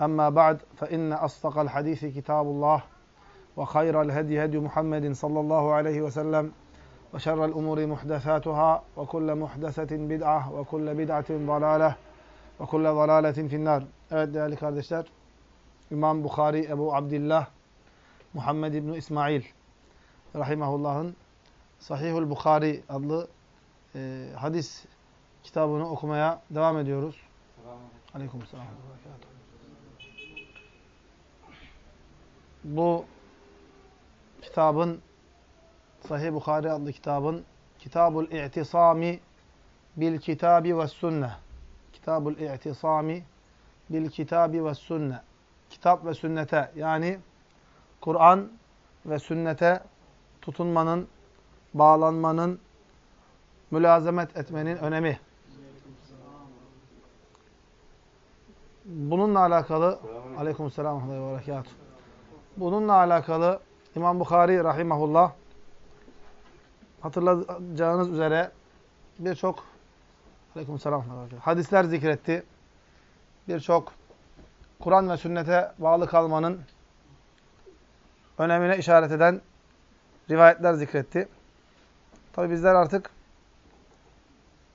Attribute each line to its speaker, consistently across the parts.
Speaker 1: أما بعد فإن أصدق الحديث كتاب الله وخير الهدي هدي محمد صلى الله عليه وسلم وشر الأمور محدثاتها وكل محدثة بدعة وكل بدعة ضلالة وكل ضلالة في النار Evet değerli kardeşler İmam Bukhari Ebu Abdillah Muhammed İbni İsmail Rahimahullah'ın Sahihul Bukhari adlı e, hadis kitabını okumaya devam ediyoruz. Aleykümselam. Bu kitabın Sahih Bukhari adlı kitabın Kitabul İ'tisami bil Kitabi ve Sünne. Kitabul İ'tisami bil Kitabi ve Sünne. Kitap ve sünnete yani Kur'an ve sünnete tutunmanın, bağlanmanın, mülazemet etmenin önemi. Bununla alakalı Aleykümselam ve berekatuhu. Bununla alakalı İmam Bukhari rahimahullah hatırlayacağınız üzere birçok hadisler zikretti. Birçok Kur'an ve sünnete bağlı kalmanın önemine işaret eden rivayetler zikretti. Tabi bizler artık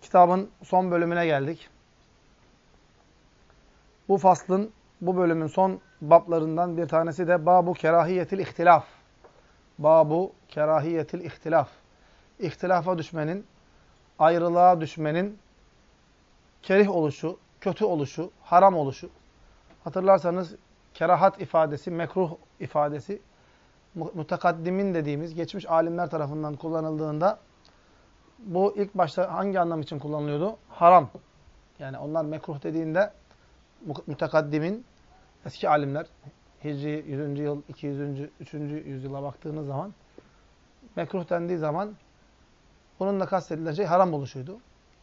Speaker 1: kitabın son bölümüne geldik. Bu faslın, bu bölümün son bablarından bir tanesi de Babu Kerahiyetil İhtilaf. Babu Kerahiyetil İhtilaf. İhtilafa düşmenin, ayrılığa düşmenin kerih oluşu, kötü oluşu, haram oluşu. Hatırlarsanız kerahat ifadesi, mekruh ifadesi mutakaddimin dediğimiz geçmiş alimler tarafından kullanıldığında bu ilk başta hangi anlam için kullanılıyordu? Haram. Yani onlar mekruh dediğinde mütekaddimin eski alimler Hicri 100. yıl, 200. 3. yüzyıla baktığınız zaman mekruh dendiği zaman bununla kastedilen şey haram oluşuydu.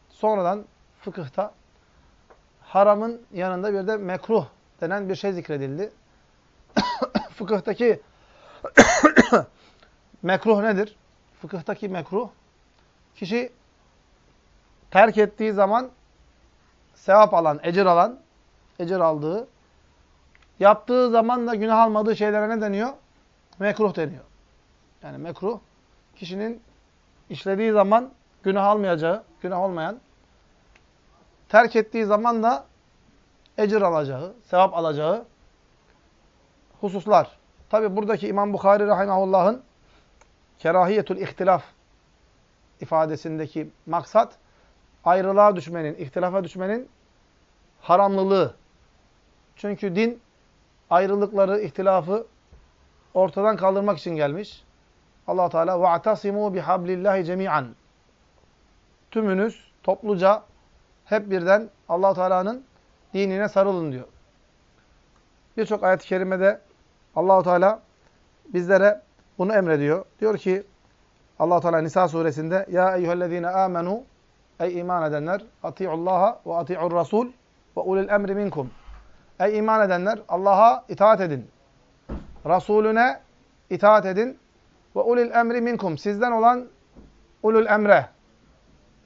Speaker 1: Sonradan fıkıhta haramın yanında bir de mekruh denen bir şey zikredildi. Fıkıhtaki mekruh nedir? Fıkıhtaki mekruh kişi terk ettiği zaman sevap alan, ecir alan, ecir aldığı, yaptığı zaman da günah almadığı şeylere ne deniyor? Mekruh deniyor. Yani mekruh, kişinin işlediği zaman günah almayacağı, günah olmayan, terk ettiği zaman da ecir alacağı, sevap alacağı hususlar. Tabi buradaki İmam Bukhari Rahimahullah'ın kerahiyetul ihtilaf ifadesindeki maksat ayrılığa düşmenin, ihtilafa düşmenin haramlılığı. Çünkü din ayrılıkları, ihtilafı ortadan kaldırmak için gelmiş. Allah Teala vaatasimu bihablillahi cemian. Tümünüz topluca hep birden Allah Teala'nın dinine sarılın diyor. Birçok ayet-i kerimede Allah Teala bizlere bunu emrediyor. Diyor ki Allah Teala Nisa suresinde ya eyhellezine amenu ey iman edenler atiullaha ve atiur rasul ve ulul emri minkum. Ey iman edenler Allah'a itaat edin. Resulüne itaat edin ve ulul emri minkum. Sizden olan ulul emre.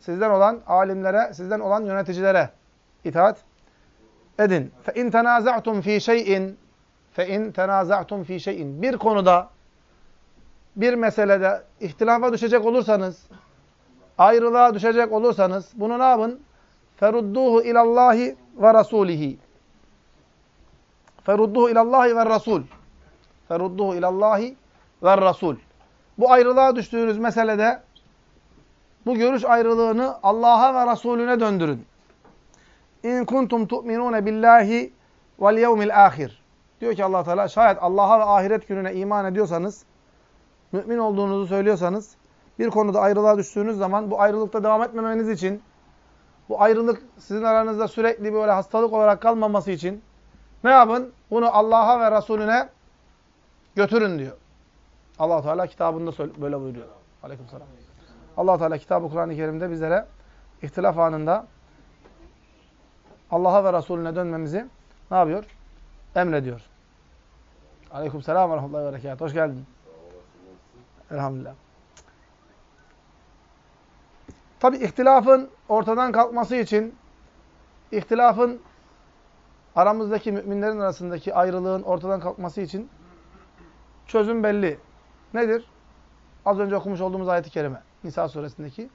Speaker 1: Sizden olan alimlere, sizden olan yöneticilere itaat edin. Fe in tenaza'tum fi şey'in fe in tenaza'tum fi şey'in. Bir konuda bir meselede ihtilafa düşecek olursanız, ayrılığa düşecek olursanız bunu ne yapın? Ferudduhu ilallahi ve rasulihi. Ferudduhu ilallahi ve rasul. ferudduhu ilallahi ve rasul. Bu ayrılığa düştüğünüz meselede bu görüş ayrılığını Allah'a ve Resulüne döndürün. İn kuntum tu'minune billahi vel yevmil ahir. Diyor ki Allah Teala şayet Allah'a ve ahiret gününe iman ediyorsanız, mümin olduğunuzu söylüyorsanız, bir konuda ayrılığa düştüğünüz zaman bu ayrılıkta devam etmemeniz için, bu ayrılık sizin aranızda sürekli böyle hastalık olarak kalmaması için ne yapın? Bunu Allah'a ve Resulüne götürün diyor. allah Teala kitabında böyle buyuruyor. Aleykümselam. allah Teala kitabı Kur'an-ı Kerim'de bizlere ihtilaf anında Allah'a ve Resulüne dönmemizi ne yapıyor? Emrediyor. Aleykümselam ve rahmetullahi ve berekatuhu. Hoş geldin. Elhamdülillah. Tabi ihtilafın ortadan kalkması için, ihtilafın aramızdaki müminlerin arasındaki ayrılığın ortadan kalkması için çözüm belli. Nedir? Az önce okumuş olduğumuz ayet-i kerime. Nisa suresindeki.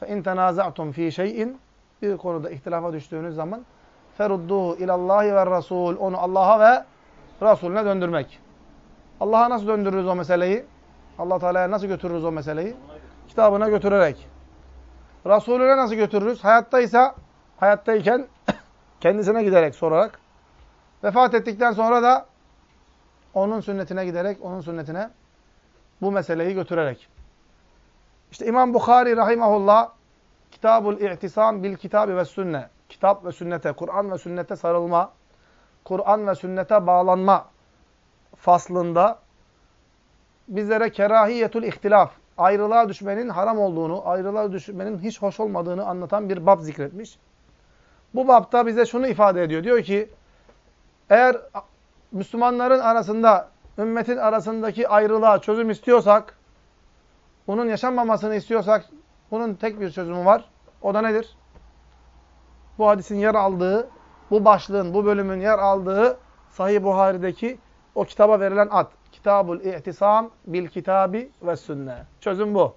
Speaker 1: فَاِنْ تَنَازَعْتُمْ ف۪ي شَيْءٍ Bir konuda ihtilafa düştüğünüz zaman ferudduhu ilallahi ve rasul. Onu Allah'a ve Resulüne döndürmek. Allah'a nasıl döndürürüz o meseleyi? Allah Teala'ya nasıl götürürüz o meseleyi? Kitabına götürerek. Resulüne nasıl götürürüz? Hayattaysa, hayattayken kendisine giderek sorarak. Vefat ettikten sonra da onun sünnetine giderek, onun sünnetine bu meseleyi götürerek. İşte İmam Bukhari rahimahullah Kitabul İ'tisam bil Kitabi ve Sünne. Kitap ve sünnete, Kur'an ve sünnete sarılma, Kur'an ve sünnete bağlanma faslında bizlere kerahiyetul ihtilaf, ayrılığa düşmenin haram olduğunu, ayrılığa düşmenin hiç hoş olmadığını anlatan bir bab zikretmiş. Bu babda bize şunu ifade ediyor. Diyor ki, eğer Müslümanların arasında, ümmetin arasındaki ayrılığa çözüm istiyorsak, bunun yaşanmamasını istiyorsak, bunun tek bir çözümü var. O da nedir? Bu hadisin yer aldığı, bu başlığın, bu bölümün yer aldığı Sahih Buhari'deki o kitaba verilen ad. Kitabul İhtisam bil Kitabi ve Sünne. Çözüm bu.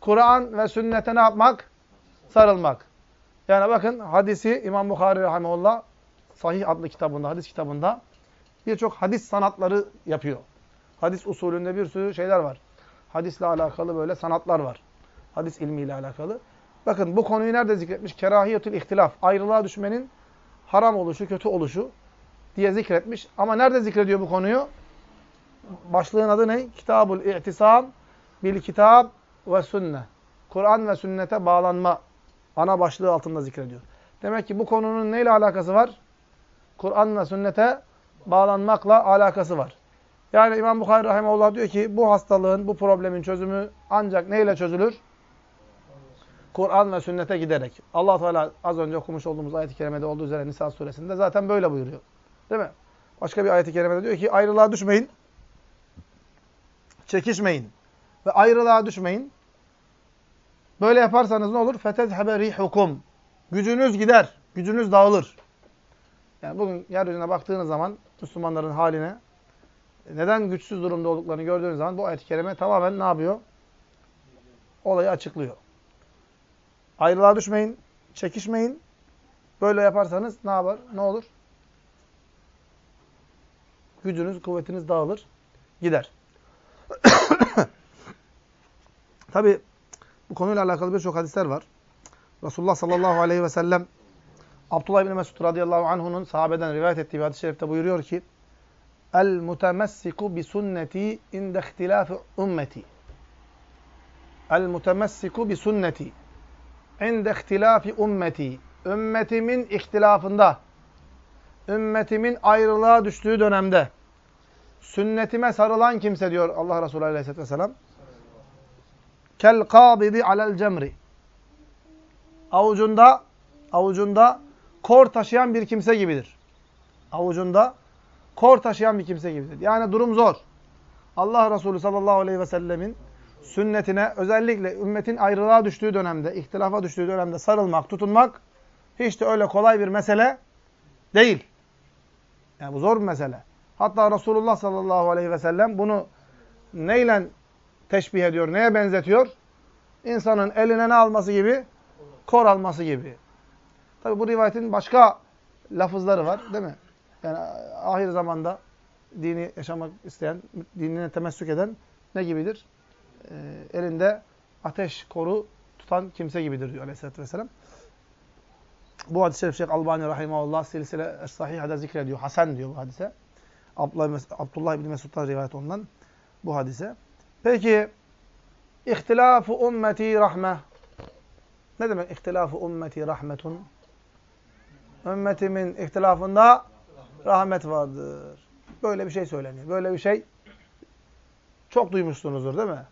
Speaker 1: Kur'an ve sünnete ne yapmak? Sarılmak. Yani bakın hadisi İmam Bukhari Rahimullah Sahih adlı kitabında, hadis kitabında birçok hadis sanatları yapıyor. Hadis usulünde bir sürü şeyler var. Hadisle alakalı böyle sanatlar var. Hadis ilmiyle alakalı. Bakın bu konuyu nerede zikretmiş? Kerahiyetül ihtilaf. Ayrılığa düşmenin haram oluşu, kötü oluşu diye zikretmiş. Ama nerede zikrediyor bu konuyu? Başlığın adı ne? Kitabul İ'tisam bil Kitab ve Sünne. Kur'an ve sünnete bağlanma ana başlığı altında zikrediyor. Demek ki bu konunun neyle alakası var? Kur'an ve sünnete bağlanmakla alakası var. Yani İmam Bukhari Rahimahullah diyor ki bu hastalığın, bu problemin çözümü ancak neyle çözülür? Kur'an ve sünnete giderek. allah Teala az önce okumuş olduğumuz ayet-i kerimede olduğu üzere Nisa suresinde zaten böyle buyuruyor. Değil mi? Başka bir ayet-i kerimede diyor ki ayrılığa düşmeyin. Çekişmeyin. Ve ayrılığa düşmeyin. Böyle yaparsanız ne olur? فَتَذْهَبَ رِيحُكُمْ Gücünüz gider. Gücünüz dağılır. Yani bugün yeryüzüne baktığınız zaman Müslümanların haline neden güçsüz durumda olduklarını gördüğünüz zaman bu ayet-i kerime tamamen ne yapıyor? Olayı açıklıyor. Ayrılığa düşmeyin, çekişmeyin. Böyle yaparsanız ne yapar? Ne olur? Gücünüz, kuvvetiniz dağılır, gider. Tabi bu konuyla alakalı birçok hadisler var. Resulullah sallallahu aleyhi ve sellem Abdullah ibn Mesud radıyallahu anh'unun sahabeden rivayet ettiği bir hadis-i şerifte buyuruyor ki El mutemessiku bi sünneti inde ihtilafi ümmeti. El mutemessiku bi sünneti inde ihtilafi ümmeti. Ümmetimin ihtilafında, ümmetimin ayrılığa düştüğü dönemde sünnetime sarılan kimse diyor Allah Resulü Aleyhisselatü Vesselam. Kel kabidi alel cemri. Avucunda, avucunda kor taşıyan bir kimse gibidir. Avucunda kor taşıyan bir kimse gibidir. Yani durum zor. Allah Resulü sallallahu aleyhi ve sellemin sünnetine özellikle ümmetin ayrılığa düştüğü dönemde, ihtilafa düştüğü dönemde sarılmak, tutunmak hiç de öyle kolay bir mesele değil. Yani bu zor bir mesele. Hatta Resulullah sallallahu aleyhi ve sellem bunu neyle teşbih ediyor, neye benzetiyor? İnsanın eline ne alması gibi? Kor alması gibi. Tabi bu rivayetin başka lafızları var değil mi? Yani ahir zamanda dini yaşamak isteyen, dinine temessük eden ne gibidir? Ee, elinde ateş koru tutan kimse gibidir diyor aleyhissalatü vesselam. Bu hadis-i şerif Şeyh Albani Rahimahullah silsile Es-Sahiha'da zikrediyor. Hasan diyor bu hadise. Abdullah, Abdullah İbni Mesud'dan rivayet olunan bu hadise. Peki, ihtilafu ümmeti rahme. Ne demek ihtilafu ümmeti rahmetun? Ümmetimin ihtilafında rahmet vardır. Böyle bir şey söyleniyor. Böyle bir şey çok duymuşsunuzdur değil mi?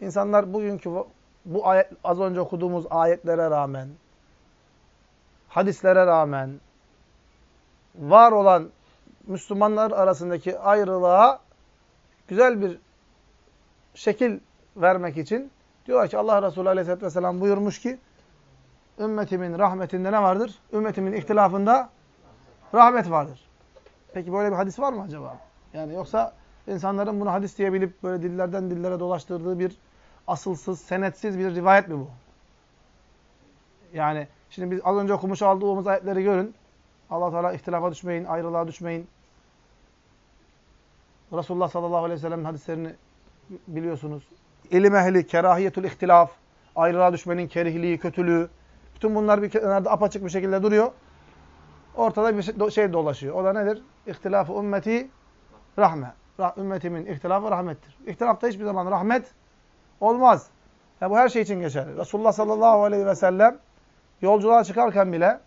Speaker 1: İnsanlar bugünkü bu ayet, az önce okuduğumuz ayetlere rağmen, hadislere rağmen, var olan Müslümanlar arasındaki ayrılığa güzel bir şekil vermek için diyorlar ki Allah Resulü Aleyhisselatü Vesselam buyurmuş ki ümmetimin rahmetinde ne vardır? Ümmetimin ihtilafında rahmet vardır. Peki böyle bir hadis var mı acaba? Yani yoksa insanların bunu hadis diyebilip böyle dillerden dillere dolaştırdığı bir asılsız, senetsiz bir rivayet mi bu? Yani şimdi biz az önce okumuş aldığımız ayetleri görün. Allah Teala ihtilafa düşmeyin, ayrılığa düşmeyin. Resulullah sallallahu aleyhi ve sellem'in hadislerini biliyorsunuz. İlim ehli, kerahiyetul ihtilaf, ayrılığa düşmenin kerihliği, kötülüğü. Bütün bunlar bir kenarda apaçık bir şekilde duruyor. Ortada bir şey, şey dolaşıyor. O da nedir? İhtilafı ümmeti rahme. Ümmetimin ihtilafı rahmettir. İhtilafta hiçbir zaman rahmet olmaz. Ya bu her şey için geçerli. Resulullah sallallahu aleyhi ve sellem yolculuğa çıkarken bile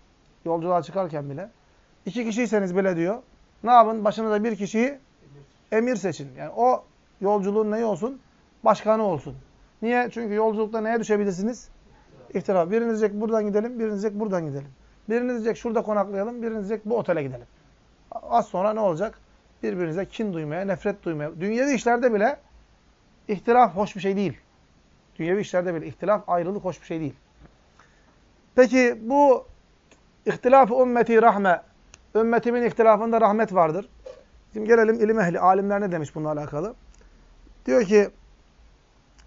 Speaker 1: yolculuğa çıkarken bile iki kişiyseniz bile diyor ne yapın? Başınıza bir kişiyi emir seçin. Yani o yolculuğun neyi olsun? Başkanı olsun. Niye? Çünkü yolculukta neye düşebilirsiniz? İhtilaf. Biriniz diyecek buradan gidelim, biriniz diyecek buradan gidelim. Biriniz diyecek şurada konaklayalım, biriniz diyecek bu otele gidelim. Az sonra ne olacak? Birbirinize kin duymaya, nefret duymaya. Dünyevi işlerde bile ihtilaf hoş bir şey değil. Dünyevi işlerde bile ihtilaf, ayrılık hoş bir şey değil. Peki bu ihtilaf ümmeti rahme, ümmetimin ihtilafında rahmet vardır. Şimdi gelelim ilim ehli, alimler ne demiş bununla alakalı? Diyor ki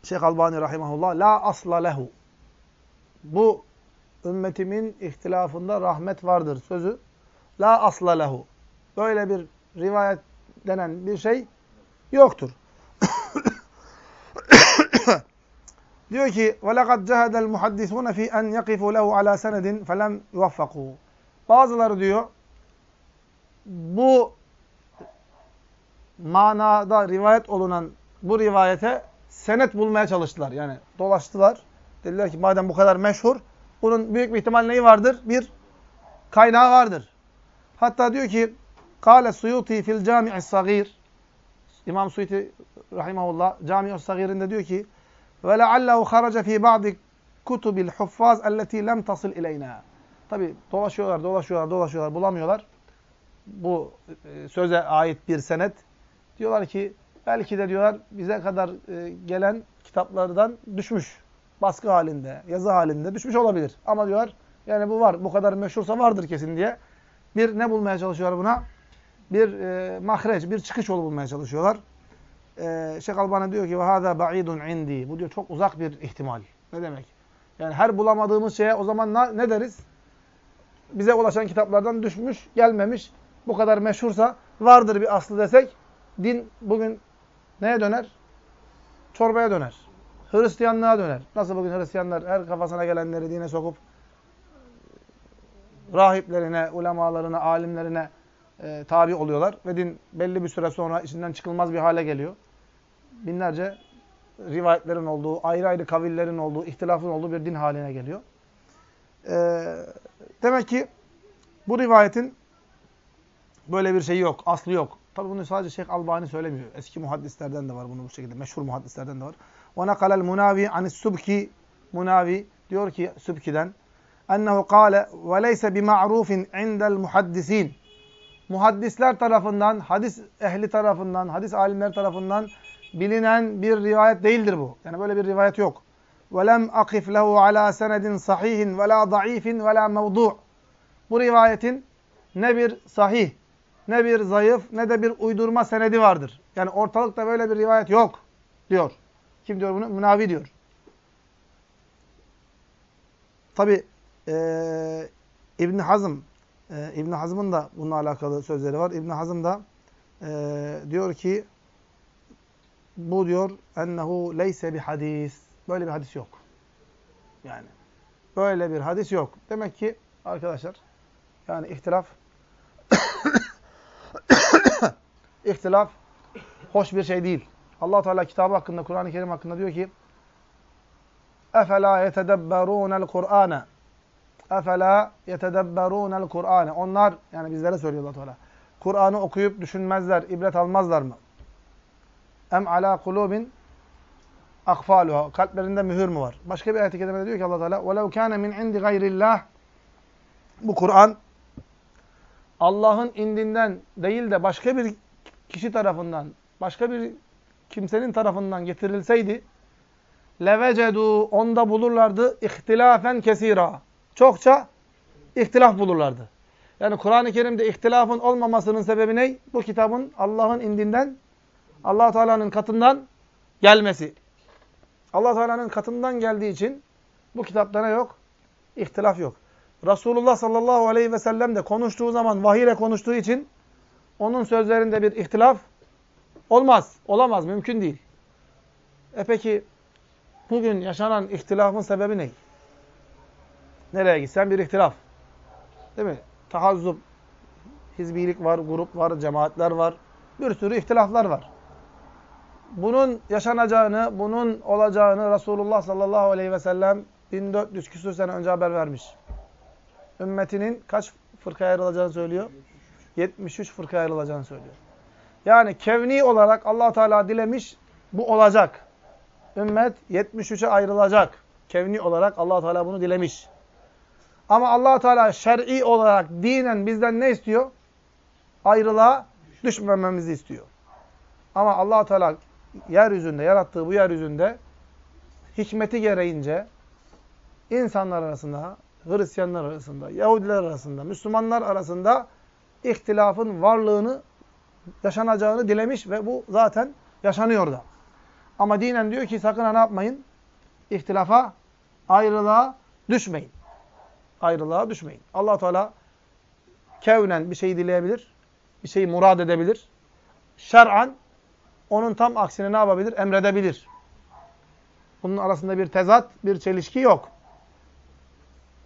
Speaker 1: Şeyh Albani rahimahullah la asla lehu. Bu ümmetimin ihtilafında rahmet vardır sözü. La asla lehu. Böyle bir rivayet denen bir şey yoktur. Diyor ki وَلَقَدْ جَهَدَ الْمُحَدِّثُونَ فِي أَنْ يَقِفُوا لَهُ عَلَى سَنَدٍ فَلَمْ يُوَفَّقُوا Bazıları diyor bu manada rivayet olunan bu rivayete senet bulmaya çalıştılar. Yani dolaştılar. Dediler ki madem bu kadar meşhur bunun büyük bir ihtimal neyi vardır? Bir kaynağı vardır. Hatta diyor ki Kale Suyuti fil Cami'is Sagir İmam Suyuti rahimahullah Cami'us Sagir'inde diyor ki ve leallehu haraca fi ba'di kutubil huffaz elleti lem tasıl ileyna. Tabi dolaşıyorlar, dolaşıyorlar, dolaşıyorlar, bulamıyorlar. Bu e, söze ait bir senet. Diyorlar ki Belki de diyorlar bize kadar e, gelen kitaplardan düşmüş. Baskı halinde, yazı halinde düşmüş olabilir. Ama diyorlar yani bu var. Bu kadar meşhursa vardır kesin diye. Bir ne bulmaya çalışıyorlar buna? Bir e, mahreç, bir çıkış yolu bulmaya çalışıyorlar. E, Şeyh Albani diyor ki ve hada ba'idun indi. Bu diyor çok uzak bir ihtimal. Ne demek? Yani her bulamadığımız şeye o zaman na, ne deriz? Bize ulaşan kitaplardan düşmüş, gelmemiş. Bu kadar meşhursa vardır bir aslı desek din bugün neye döner? Çorbaya döner. Hristiyanlığa döner. Nasıl bugün Hristiyanlar her kafasına gelenleri dine sokup rahiplerine, ulemalarına, alimlerine e, tabi oluyorlar. Ve din belli bir süre sonra içinden çıkılmaz bir hale geliyor binlerce rivayetlerin olduğu, ayrı ayrı kavillerin olduğu, ihtilafın olduğu bir din haline geliyor. Ee, demek ki bu rivayetin böyle bir şeyi yok, aslı yok. Tabi bunu sadece Şeyh Albani söylemiyor. Eski muhaddislerden de var bunu bu şekilde. Meşhur muhaddislerden de var. وَنَقَلَ الْمُنَاوِي عَنِ السُّبْكِ Munavi diyor ki Sübki'den ennehu kâle ve leyse bima'rufin indel muhaddisin. Muhaddisler tarafından, hadis ehli tarafından, hadis alimler tarafından bilinen bir rivayet değildir bu. Yani böyle bir rivayet yok. وَلَمْ أَقِفْ لَهُ عَلَى سَنَدٍ صَحِيهٍ وَلَا ضَعِيفٍ وَلَا مَوْضُعٍ Bu rivayetin ne bir sahih, ne bir zayıf, ne de bir uydurma senedi vardır. Yani ortalıkta böyle bir rivayet yok diyor. Kim diyor bunu? Münavi diyor. Tabi e, İbn Hazm, e, İbn Hazm'ın da bununla alakalı sözleri var. İbn Hazm da e, diyor ki bu diyor ennehu leyse bir hadis. Böyle bir hadis yok. Yani böyle bir hadis yok. Demek ki arkadaşlar yani ihtilaf ihtilaf hoş bir şey değil. Allah Teala kitabı hakkında, Kur'an-ı Kerim hakkında diyor ki: "Efela yetedebberunel Kur'ane." Efela yetedebberunel Kur'ane. Onlar yani bizlere söylüyor Allah Teala. Kur'an'ı okuyup düşünmezler, ibret almazlar mı? Em ala kulubin akfaluha. Kalplerinde mühür mü var? Başka bir ayet-i kerimede diyor ki Allah Teala: "Velev kana min indi gayrillah." Bu Kur'an Allah'ın indinden değil de başka bir kişi tarafından, başka bir kimsenin tarafından getirilseydi levecedu onda bulurlardı ihtilafen kesira. Çokça ihtilaf bulurlardı. Yani Kur'an-ı Kerim'de ihtilafın olmamasının sebebi ne? Bu kitabın Allah'ın indinden, allah Teala'nın katından gelmesi. allah Teala'nın katından geldiği için bu kitapta ne yok? İhtilaf yok. Resulullah sallallahu aleyhi ve sellem de konuştuğu zaman vahiy ile konuştuğu için onun sözlerinde bir ihtilaf olmaz. Olamaz. Mümkün değil. E peki bugün yaşanan ihtilafın sebebi ne? Nereye gitsen bir ihtilaf. Değil mi? Tahazzub, hizbilik var, grup var, cemaatler var. Bir sürü ihtilaflar var. Bunun yaşanacağını, bunun olacağını Resulullah sallallahu aleyhi ve sellem 1400 küsur sene önce haber vermiş. Ümmetinin kaç fırkaya ayrılacağını söylüyor? 73 fırkaya ayrılacağını söylüyor. Yani kevni olarak allah Teala dilemiş, bu olacak. Ümmet 73'e ayrılacak. Kevni olarak allah Teala bunu dilemiş. Ama allah Teala şer'i olarak dinen bizden ne istiyor? Ayrılığa düşmememizi istiyor. Ama allah Teala yeryüzünde, yarattığı bu yeryüzünde hikmeti gereğince insanlar arasında, Hristiyanlar arasında, Yahudiler arasında, Müslümanlar arasında ihtilafın varlığını, yaşanacağını dilemiş ve bu zaten yaşanıyor da. Ama dinen diyor ki sakın ha ne yapmayın? İhtilafa, ayrılığa düşmeyin. Ayrılığa düşmeyin. allah Teala kevnen bir şeyi dileyebilir, bir şeyi murad edebilir. Şer'an onun tam aksine ne yapabilir? Emredebilir. Bunun arasında bir tezat, bir çelişki yok.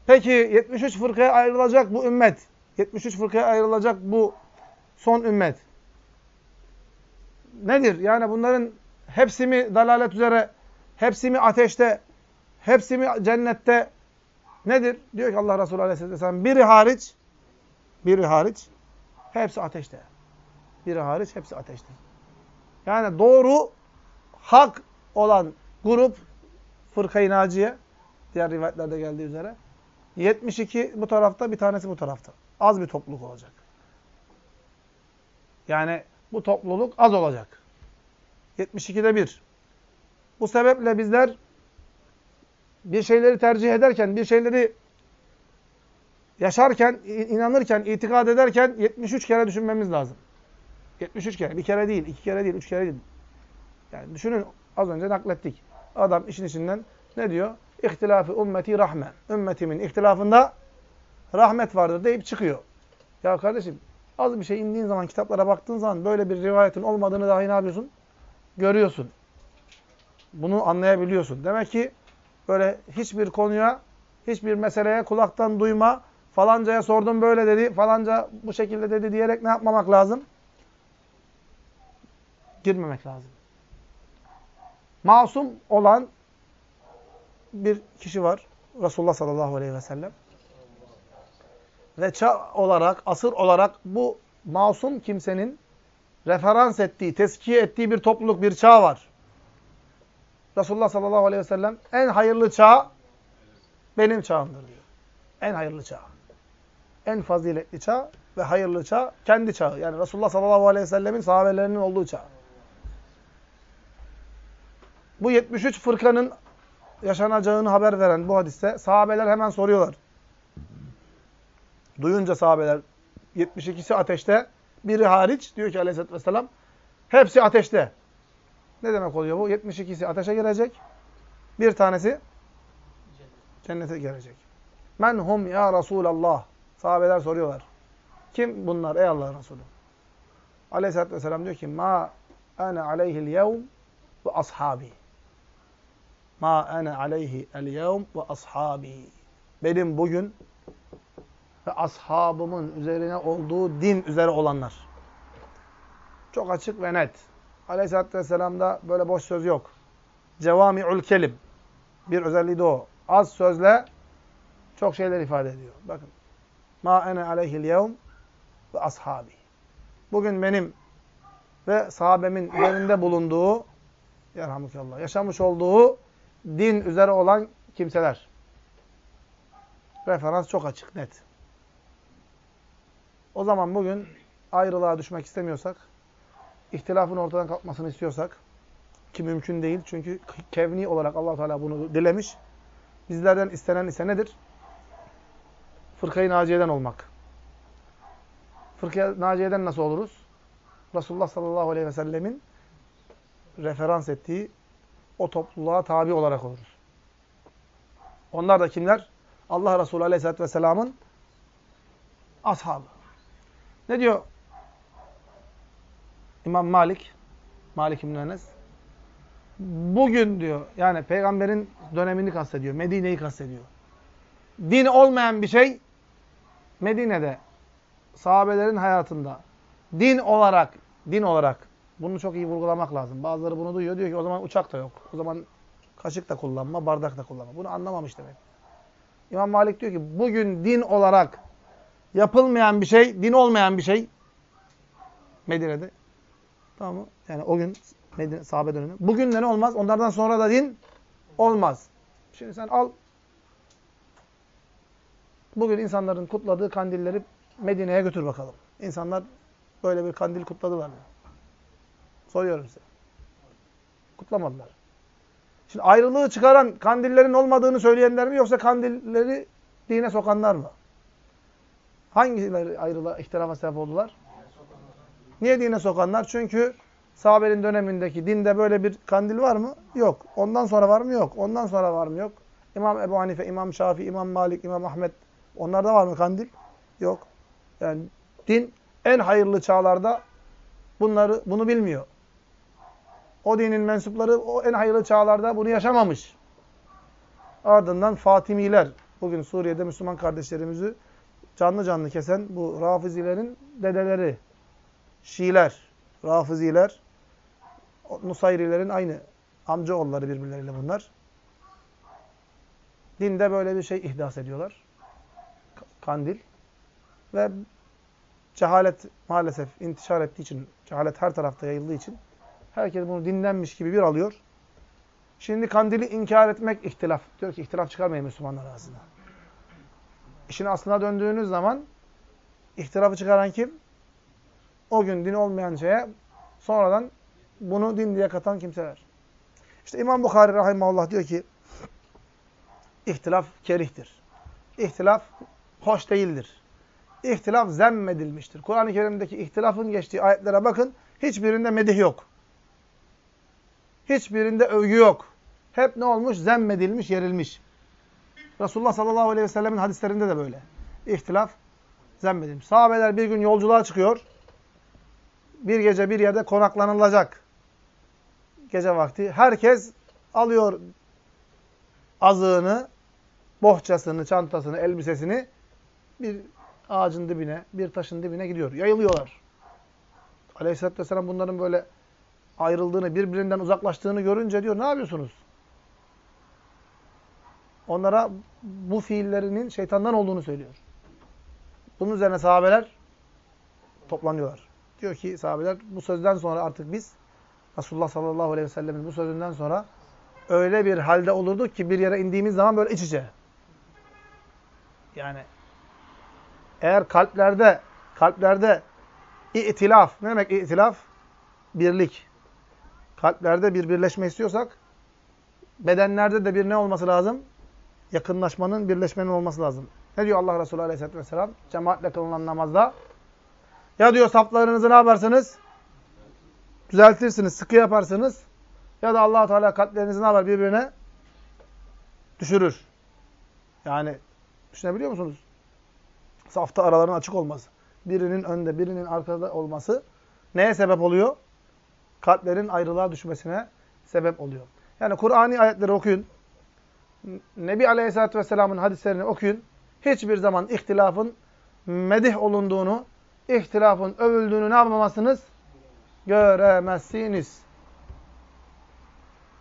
Speaker 1: Peki 73 fırkaya ayrılacak bu ümmet. 73 fırkaya ayrılacak bu son ümmet. Nedir? Yani bunların hepsi mi dalalet üzere, hepsi mi ateşte, hepsi mi cennette? Nedir? Diyor ki Allah Resulü Aleyhisselam biri hariç, biri hariç, hepsi ateşte. Biri hariç, hepsi ateşte. Yani doğru, hak olan grup, fırkayı naciye, diğer rivayetlerde geldiği üzere, 72 bu tarafta, bir tanesi bu tarafta. Az bir topluluk olacak. Yani bu topluluk az olacak. 72'de bir. Bu sebeple bizler bir şeyleri tercih ederken, bir şeyleri yaşarken, inanırken, itikad ederken 73 kere düşünmemiz lazım. 73 kere. Bir kere değil, iki kere değil, üç kere değil. Yani düşünün az önce naklettik. Adam işin içinden ne diyor? İhtilafı ümmeti rahme. Ümmetimin ihtilafında rahmet vardır deyip çıkıyor. Ya kardeşim az bir şey indiğin zaman, kitaplara baktığın zaman böyle bir rivayetin olmadığını dahi ne yapıyorsun? Görüyorsun. Bunu anlayabiliyorsun. Demek ki böyle hiçbir konuya, hiçbir meseleye kulaktan duyma, falancaya sordum böyle dedi, falanca bu şekilde dedi diyerek ne yapmamak lazım? Girmemek lazım. Masum olan bir kişi var. Resulullah sallallahu aleyhi ve sellem. Ve çağ olarak, asır olarak bu masum kimsenin referans ettiği, teskiye ettiği bir topluluk, bir çağ var. Resulullah sallallahu aleyhi ve sellem en hayırlı çağ benim çağımdır diyor. En hayırlı çağ. En faziletli çağ ve hayırlı çağ kendi çağı. Yani Resulullah sallallahu aleyhi ve sellemin sahabelerinin olduğu çağ. Bu 73 fırkanın yaşanacağını haber veren bu hadiste sahabeler hemen soruyorlar. Duyunca sahabeler 72'si ateşte, biri hariç diyor ki aleyhissalatü vesselam hepsi ateşte. Ne demek oluyor bu? 72'si ateşe girecek. Bir tanesi cennete girecek. Men hum ya Resulallah. Sahabeler soruyorlar. Kim bunlar ey Allah Resulü? Aleyhisselatü vesselam diyor ki ma ene aleyhil yevm ve ashabi. Ma ene aleyhi el yevm ve ashabi. Benim bugün ve ashabımın üzerine olduğu din üzere olanlar. Çok açık ve net. Aleyhisselatü Vesselam'da böyle boş söz yok. Cevami'ül kelim. Bir özelliği de o. Az sözle çok şeyler ifade ediyor. Bakın. Ma ene aleyhil yevm ve ashabi. Bugün benim ve sahabemin üzerinde bulunduğu yerhamukallah, yaşamış olduğu din üzere olan kimseler. Referans çok açık, net. O zaman bugün ayrılığa düşmek istemiyorsak, ihtilafın ortadan kalkmasını istiyorsak, ki mümkün değil çünkü kevni olarak allah Teala bunu dilemiş. Bizlerden istenen ise nedir? Fırkayı Naciye'den olmak. Fırkayı Naciye'den nasıl oluruz? Resulullah sallallahu aleyhi ve sellemin referans ettiği o topluluğa tabi olarak oluruz. Onlar da kimler? Allah Resulü aleyhisselatü vesselamın ashabı. Ne diyor İmam Malik? Malik İbn Enes. Bugün diyor, yani peygamberin dönemini kastediyor, Medine'yi kastediyor. Din olmayan bir şey Medine'de sahabelerin hayatında din olarak, din olarak bunu çok iyi vurgulamak lazım. Bazıları bunu duyuyor. Diyor ki o zaman uçak da yok. O zaman kaşık da kullanma, bardak da kullanma. Bunu anlamamış demek. İmam Malik diyor ki bugün din olarak yapılmayan bir şey, din olmayan bir şey Medine'de. Tamam mı? Yani o gün Medine, sahabe dönemi. Bugün de ne olmaz? Onlardan sonra da din olmaz. Şimdi sen al bugün insanların kutladığı kandilleri Medine'ye götür bakalım. İnsanlar böyle bir kandil kutladılar mı? Soruyorum size. Kutlamadılar. Şimdi ayrılığı çıkaran kandillerin olmadığını söyleyenler mi yoksa kandilleri dine sokanlar mı? Hangileri ayrılığa, ihtilafa sebep oldular? Niye dine sokanlar? Çünkü sahabenin dönemindeki dinde böyle bir kandil var mı? Yok. Ondan sonra var mı? Yok. Ondan sonra var mı? Yok. İmam Ebu Hanife, İmam Şafii, İmam Malik, İmam Ahmet onlarda var mı kandil? Yok. Yani din en hayırlı çağlarda bunları bunu bilmiyor. O dinin mensupları o en hayırlı çağlarda bunu yaşamamış. Ardından Fatimiler, bugün Suriye'de Müslüman kardeşlerimizi canlı canlı kesen bu Rafizilerin dedeleri, Şiiler, Rafiziler, Nusayrilerin aynı amcaoğulları birbirleriyle bunlar. Dinde böyle bir şey ihdas ediyorlar. Kandil. Ve cehalet maalesef intişar ettiği için, cehalet her tarafta yayıldığı için herkes bunu dinlenmiş gibi bir alıyor. Şimdi kandili inkar etmek ihtilaf. Diyor ki ihtilaf çıkarmayın Müslümanlar arasında. İşin aslına döndüğünüz zaman ihtilafı çıkaran kim? O gün din olmayan şeye sonradan bunu din diye katan kimseler. İşte İmam Bukhari rahimahullah diyor ki ihtilaf kerihtir. İhtilaf hoş değildir. İhtilaf zemmedilmiştir. Kur'an-ı Kerim'deki ihtilafın geçtiği ayetlere bakın. Hiçbirinde medih yok. Hiçbirinde övgü yok. Hep ne olmuş? Zemmedilmiş, yerilmiş. Resulullah sallallahu aleyhi ve sellemin hadislerinde de böyle. İhtilaf zemmedilmiş. Sahabeler bir gün yolculuğa çıkıyor. Bir gece bir yerde konaklanılacak. Gece vakti. Herkes alıyor azığını, bohçasını, çantasını, elbisesini bir ağacın dibine, bir taşın dibine gidiyor. Yayılıyorlar. Aleyhisselatü Vesselam bunların böyle ayrıldığını, birbirinden uzaklaştığını görünce diyor, ne yapıyorsunuz? Onlara bu fiillerinin şeytandan olduğunu söylüyor. Bunun üzerine sahabeler toplanıyorlar. Diyor ki sahabeler, bu sözden sonra artık biz, Resulullah sallallahu aleyhi ve sellemin bu sözünden sonra öyle bir halde olurduk ki bir yere indiğimiz zaman böyle iç içe. Yani eğer kalplerde kalplerde itilaf, ne demek itilaf? Birlik. Kalplerde bir birleşme istiyorsak bedenlerde de bir ne olması lazım? Yakınlaşmanın, birleşmenin olması lazım. Ne diyor Allah Resulü Aleyhisselatü Vesselam? Cemaatle kılınan namazda. Ya diyor saflarınızı ne yaparsınız? Düzeltirsiniz, sıkı yaparsınız. Ya da allah Teala kalplerinizi ne yapar? Birbirine düşürür. Yani düşünebiliyor musunuz? Safta araların açık olması. Birinin önde, birinin arkada olması neye sebep oluyor? Kalplerin ayrılığa düşmesine sebep oluyor. Yani Kur'an'ı ayetleri okuyun. Nebi Aleyhisselatü Vesselam'ın hadislerini okuyun. Hiçbir zaman ihtilafın medih olunduğunu, ihtilafın övüldüğünü ne yapamazsınız? Göremezsiniz.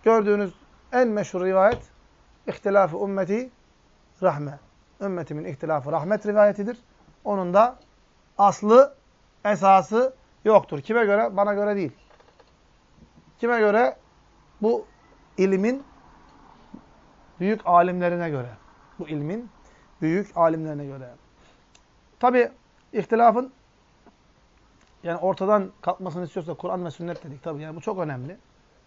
Speaker 1: Gördüğünüz en meşhur rivayet ihtilafı ümmeti rahme. Ümmetimin ihtilafı rahmet rivayetidir. Onun da aslı, esası yoktur. Kime göre? Bana göre değil. Kime göre? Bu ilmin büyük alimlerine göre. Bu ilmin büyük alimlerine göre. Tabi ihtilafın yani ortadan kalkmasını istiyorsa Kur'an ve sünnet dedik. Tabi yani bu çok önemli.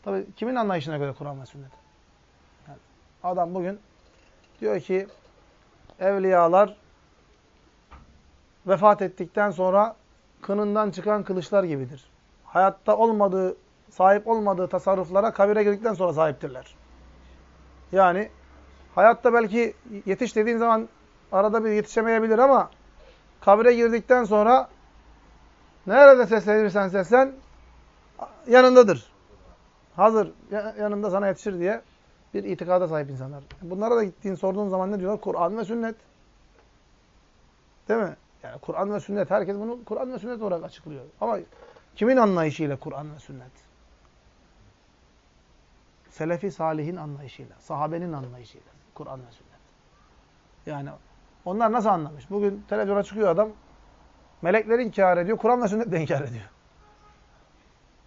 Speaker 1: Tabi kimin anlayışına göre Kur'an ve sünnet? Yani adam bugün diyor ki evliyalar vefat ettikten sonra kınından çıkan kılıçlar gibidir. Hayatta olmadığı, sahip olmadığı tasarruflara kabire girdikten sonra sahiptirler. Yani hayatta belki yetiş dediğin zaman arada bir yetişemeyebilir ama kabire girdikten sonra nerede seslenirsen seslen yanındadır. Hazır yanında sana yetişir diye bir itikada sahip insanlar. Bunlara da gittiğin sorduğun zaman ne diyorlar? Kur'an ve sünnet. Değil mi? Yani Kur'an ve sünnet. Herkes bunu Kur'an ve sünnet olarak açıklıyor. Ama kimin anlayışıyla Kur'an ve sünnet? Selefi salihin anlayışıyla, sahabenin anlayışıyla Kur'an ve sünnet. Yani onlar nasıl anlamış? Bugün televizyona çıkıyor adam, melekleri inkar ediyor, Kur'an ve sünnet de inkar ediyor.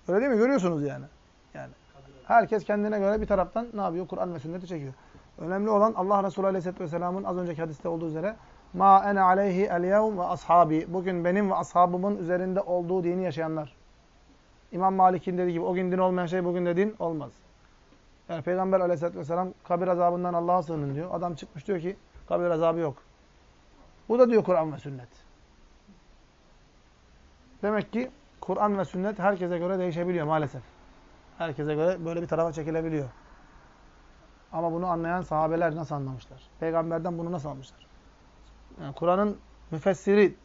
Speaker 1: Öyle değil mi? Görüyorsunuz yani. Yani herkes kendine göre bir taraftan ne yapıyor? Kur'an ve sünneti çekiyor. Önemli olan Allah Resulü Aleyhisselatü Vesselam'ın az önceki hadiste olduğu üzere ma ene aleyhi el yevm ve ashabi. Bugün benim ve ashabımın üzerinde olduğu dini yaşayanlar. İmam Malik'in dediği gibi o gün din olmayan şey bugün de din olmaz. Yani Peygamber Aleyhisselatü Vesselam kabir azabından Allah'a sığının diyor. Adam çıkmış diyor ki kabir azabı yok. Bu da diyor Kur'an ve sünnet. Demek ki Kur'an ve sünnet herkese göre değişebiliyor maalesef. Herkese göre böyle bir tarafa çekilebiliyor. Ama bunu anlayan sahabeler nasıl anlamışlar? Peygamberden bunu nasıl almışlar? Yani Kur'an'ın müfessiri,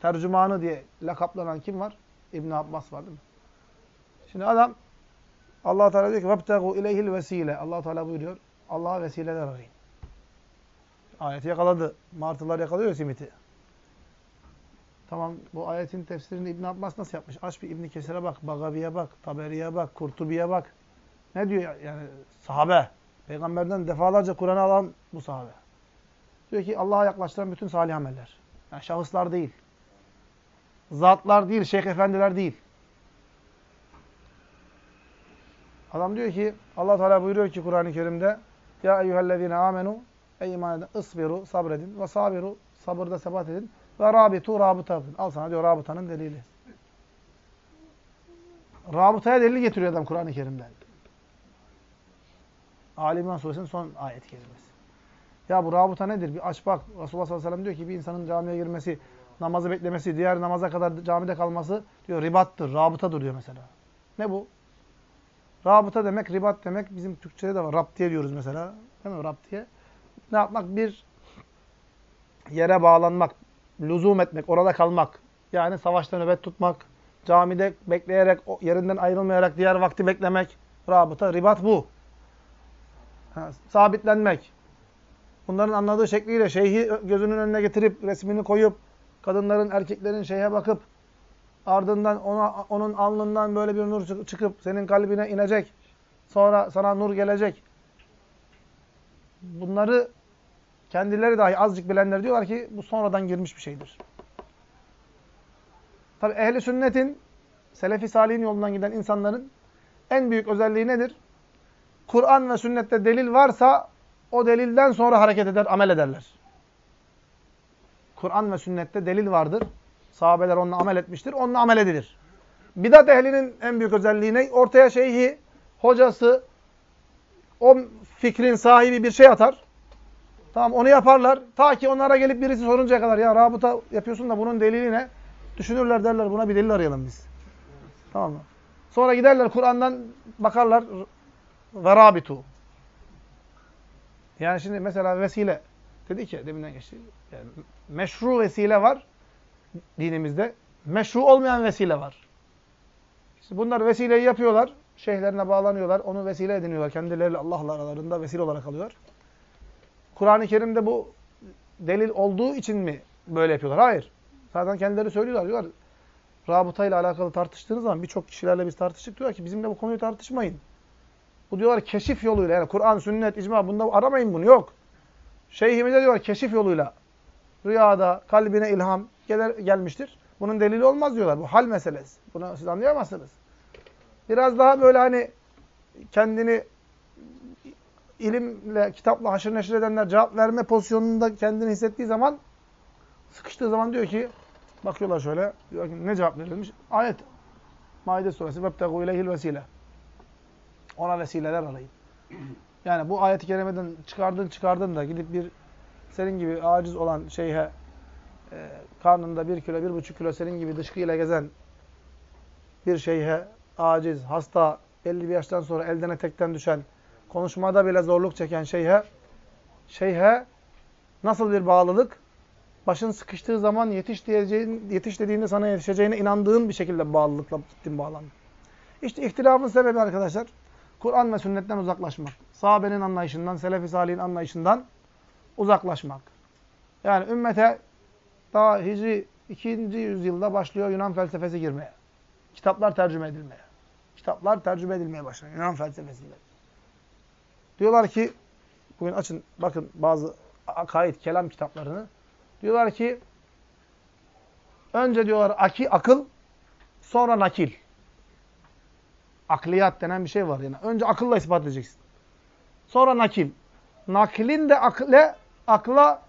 Speaker 1: tercümanı diye lakaplanan kim var? İbn Abbas var değil mi? Şimdi adam Allah Teala diyor ki "Vebtegu ileyhil vesile." Allah Teala buyuruyor. Allah'a vesileler arayın. Ayeti yakaladı. Martılar yakalıyor simiti. Tamam bu ayetin tefsirini İbn Abbas nasıl yapmış? Aç bir İbn Kesir'e bak, Bagavi'ye bak, Taberi'ye bak, Kurtubi'ye bak. Ne diyor yani sahabe? Peygamberden defalarca Kur'an'ı alan bu sahabe. Diyor ki Allah'a yaklaştıran bütün salih ameller. Yani şahıslar değil. Zatlar değil, şeyh efendiler değil. Adam diyor ki Allah Teala buyuruyor ki Kur'an-ı Kerim'de Ya eyyühellezine amenu ey iman edin ısbiru sabredin ve sabiru sabırda sebat edin ve rabitu rabıta yapın. Al sana diyor rabıtanın delili. Rabıtaya delil getiriyor adam Kur'an-ı Kerim'den. Ali İmran Suresinin son ayet-i kerimesi. Ya bu rabıta nedir? Bir aç bak. Resulullah sallallahu aleyhi ve sellem diyor ki bir insanın camiye girmesi, namazı beklemesi, diğer namaza kadar camide kalması diyor ribattır, rabıtadır diyor mesela. Ne bu? Rabıta demek, ribat demek bizim Türkçe'de de var. Raptiye diyoruz mesela. Değil mi? Raptiye. Ne yapmak? Bir yere bağlanmak, lüzum etmek, orada kalmak. Yani savaşta nöbet tutmak, camide bekleyerek, yerinden ayrılmayarak diğer vakti beklemek. Rabıta, ribat bu. Ha, sabitlenmek. Bunların anladığı şekliyle şeyhi gözünün önüne getirip, resmini koyup, kadınların, erkeklerin şeyhe bakıp, ardından ona, onun alnından böyle bir nur çıkıp senin kalbine inecek. Sonra sana nur gelecek. Bunları kendileri dahi azıcık bilenler diyorlar ki bu sonradan girmiş bir şeydir. Tabi ehli sünnetin, selefi salihin yolundan giden insanların en büyük özelliği nedir? Kur'an ve sünnette delil varsa o delilden sonra hareket eder, amel ederler. Kur'an ve sünnette delil vardır. Sahabeler onunla amel etmiştir. Onunla amel edilir. Bidat ehlinin en büyük özelliği ne? Ortaya şeyhi, hocası, o fikrin sahibi bir şey atar. Tamam onu yaparlar. Ta ki onlara gelip birisi soruncaya kadar ya rabıta yapıyorsun da bunun delili ne? Düşünürler derler buna bir delil arayalım biz. Tamam mı? Sonra giderler Kur'an'dan bakarlar ve rabitu. Yani şimdi mesela vesile dedik ya deminden geçti. Yani meşru vesile var dinimizde. Meşru olmayan vesile var. İşte bunlar vesileyi yapıyorlar. Şeyhlerine bağlanıyorlar. Onu vesile ediniyorlar. Kendileriyle Allah'la aralarında vesile olarak alıyor. Kur'an-ı Kerim'de bu delil olduğu için mi böyle yapıyorlar? Hayır. Zaten kendileri söylüyorlar. Diyorlar, rabıtayla alakalı tartıştığınız zaman birçok kişilerle biz tartıştık. Diyorlar ki bizimle bu konuyu tartışmayın. Bu diyorlar keşif yoluyla yani Kur'an, sünnet, icma bunda aramayın bunu. Yok. Şeyhimize diyorlar keşif yoluyla. Rüyada kalbine ilham gelir, gelmiştir. Bunun delili olmaz diyorlar. Bu hal meselesi. Bunu siz anlayamazsınız. Biraz daha böyle hani kendini ilimle, kitapla haşır neşir edenler cevap verme pozisyonunda kendini hissettiği zaman sıkıştığı zaman diyor ki bakıyorlar şöyle diyor ki ne cevap verilmiş? Ayet. Maide suresi وَبْتَغُوا اِلَيْهِ vesile. Ona vesileler arayın. Yani bu ayeti kerimeden çıkardın çıkardın da gidip bir senin gibi aciz olan şeyhe e, karnında bir kilo, bir buçuk kilo senin gibi dışkıyla gezen bir şeyhe aciz, hasta, belli bir yaştan sonra elden etekten düşen, konuşmada bile zorluk çeken şeyhe, şeyhe nasıl bir bağlılık? Başın sıkıştığı zaman yetiş, diyeceğin, yetiş dediğinde sana yetişeceğine inandığın bir şekilde bağlılıkla gittin bağlandın. İşte ihtilafın sebebi arkadaşlar, Kur'an ve sünnetten uzaklaşmak. Sahabenin anlayışından, selef-i salihin anlayışından uzaklaşmak. Yani ümmete daha Hicri 2. yüzyılda başlıyor Yunan felsefesi girmeye. Kitaplar tercüme edilmeye. Kitaplar tercüme edilmeye başlıyor Yunan felsefesiyle. Diyorlar ki, bugün açın bakın bazı akaid, kelam kitaplarını. Diyorlar ki, önce diyorlar aki, akıl, sonra nakil. Akliyat denen bir şey var yani. Önce akılla ispat edeceksin. Sonra nakil. Naklin de akle, akla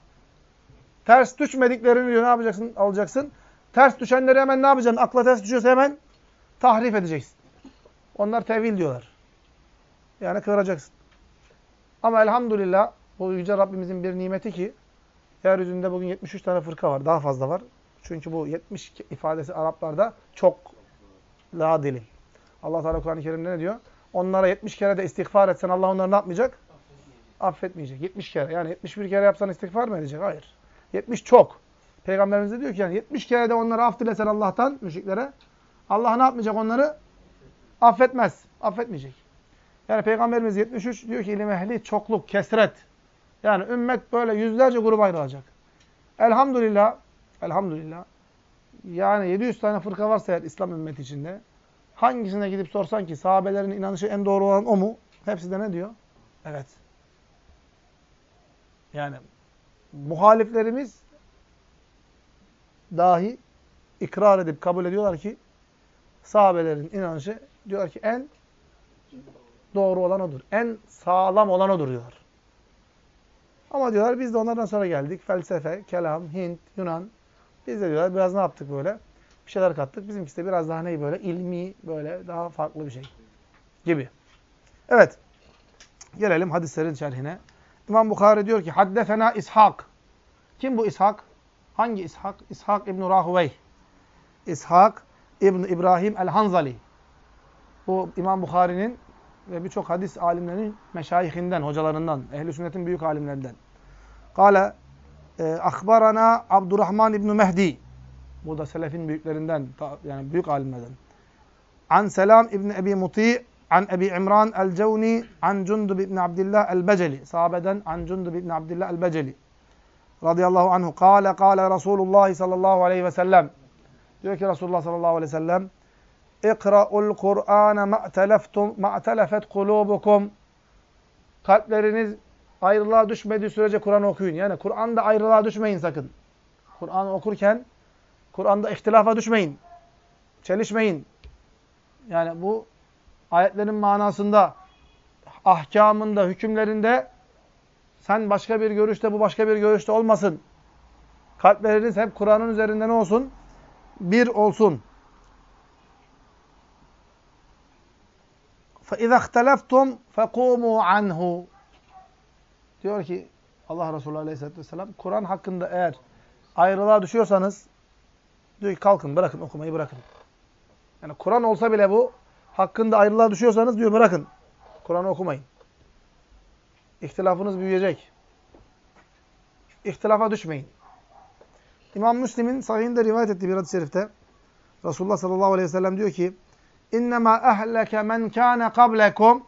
Speaker 1: ters düşmediklerini diyor ne yapacaksın? Alacaksın. Ters düşenleri hemen ne yapacaksın? Akla ters düşüyorsa hemen tahrif edeceksin. Onlar tevil diyorlar. Yani kıvıracaksın. Ama elhamdülillah bu Yüce Rabbimizin bir nimeti ki yeryüzünde bugün 73 tane fırka var. Daha fazla var. Çünkü bu 70 ifadesi Araplarda çok la delil. Allah Teala Kur'an-ı Kerim'de ne diyor? Onlara 70 kere de istiğfar etsen Allah onları ne yapmayacak? Affetmeyecek. 70 kere. Yani 71 kere yapsan istiğfar mı edecek? Hayır. 70 çok. Peygamberimiz de diyor ki yani 70 kere de onları af dilesen Allah'tan müşriklere Allah ne yapmayacak onları? Affetmez. Affetmeyecek. Yani Peygamberimiz 73 diyor ki ilim ehli çokluk, kesret. Yani ümmet böyle yüzlerce gruba ayrılacak. Elhamdülillah, elhamdülillah. Yani 700 tane fırka varsa eğer İslam ümmeti içinde hangisine gidip sorsan ki sahabelerin inanışı en doğru olan o mu? Hepsi de ne diyor? Evet. Yani muhaliflerimiz dahi ikrar edip kabul ediyorlar ki sahabelerin inanışı diyorlar ki en doğru olan odur. En sağlam olan odur diyorlar. Ama diyorlar biz de onlardan sonra geldik. Felsefe, kelam, Hint, Yunan. Biz de diyorlar biraz ne yaptık böyle? Bir şeyler kattık. Bizimkisi de biraz daha ne böyle? ilmi böyle daha farklı bir şey gibi. Evet. Gelelim hadislerin şerhine. İmam Bukhari diyor ki Haddefena İshak. Kim bu İshak? Hangi İshak? İshak İbn Rahuvey. İshak İbn İbrahim el-Hanzali. Bu İmam Bukhari'nin ve birçok hadis alimlerinin meşayihinden, hocalarından, ehl sünnetin büyük alimlerinden. Kale e, Akbarana Abdurrahman İbn Mehdi. Bu da selefin büyüklerinden, yani büyük alimlerden. An Selam İbn Ebi Muti An Ebi İmran el-Cevni an Cundub ibn Abdullah el-Beceli. Sahabeden an Cundub ibn Abdullah el-Beceli. Radıyallahu anhu. Kale kale Resulullah sallallahu aleyhi ve sellem. Diyor ki Resulullah sallallahu aleyhi ve sellem. İkra'ul Kur'ane ma'teleftum ma'telefet kulubukum. Kalpleriniz ayrılığa düşmediği sürece Kur'an okuyun. Yani Kur'an'da ayrılığa düşmeyin sakın. Kur'an okurken Kur'an'da ihtilafa düşmeyin. Çelişmeyin. Yani bu ayetlerin manasında, ahkamında, hükümlerinde sen başka bir görüşte, bu başka bir görüşte olmasın. Kalpleriniz hep Kur'an'ın üzerinde ne olsun? Bir olsun. فَاِذَا اخْتَلَفْتُمْ فَقُومُوا عَنْهُ Diyor ki Allah Resulü Aleyhisselatü Vesselam, Kur'an hakkında eğer ayrılığa düşüyorsanız, diyor ki kalkın, bırakın okumayı bırakın. Yani Kur'an olsa bile bu, hakkında ayrılığa düşüyorsanız diyor bırakın. Kur'an'ı okumayın. İhtilafınız büyüyecek. İhtilafa düşmeyin. İmam Müslim'in sahihinde rivayet ettiği bir hadis-i şerifte Resulullah sallallahu aleyhi ve sellem diyor ki İnnemâ ehleke men kâne kablekum